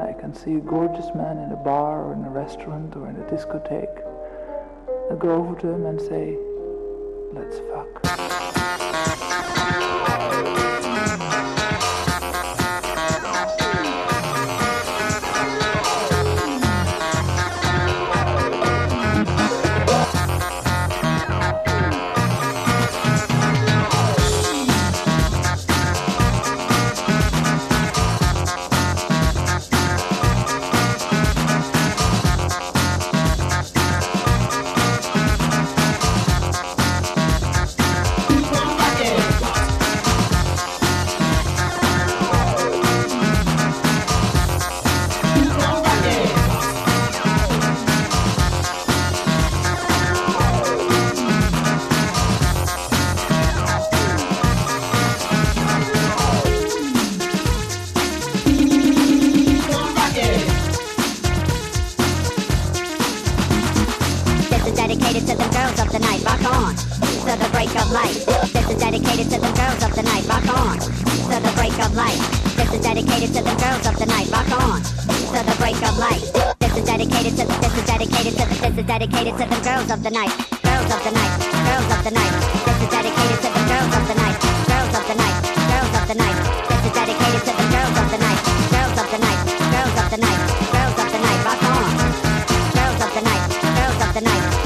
I can see a gorgeous man in a bar or in a restaurant or in a discotheque. I go over to him and say, let's fuck. light. This is dedicated to the girls of the night. Rock on to the break of light. This is dedicated to the girls of the night. Rock on to the break of light. This is dedicated to the. this is dedicated to the. this is dedicated to the girls of the night. Girls of the night. Girls of the night. This is dedicated to the girls of the night. Girls of the night. Girls of the night. This is dedicated to the girls of the night. Girls of the night. Girls of the night. Girls of the night. Rock on. Girls of the night. Girls of the night.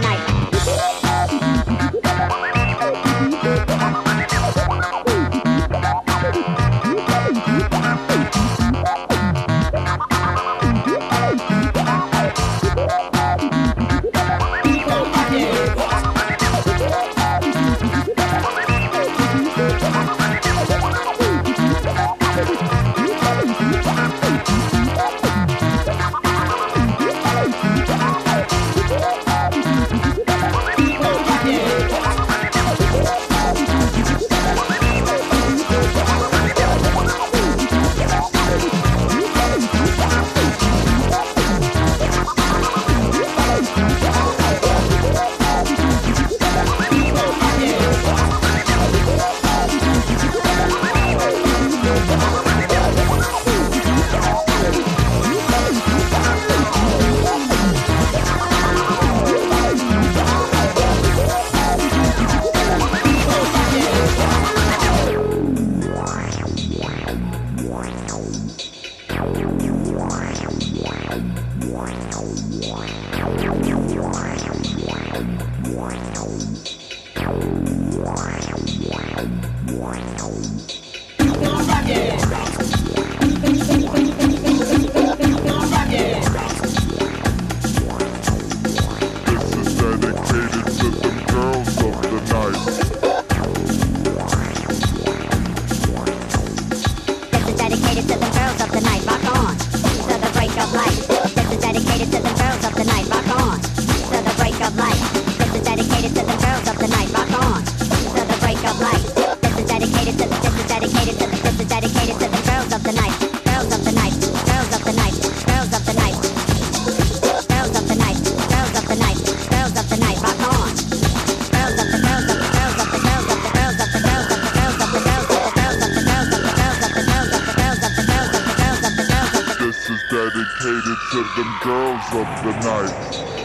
tonight. 申し訳 dedicated to them girls of the night.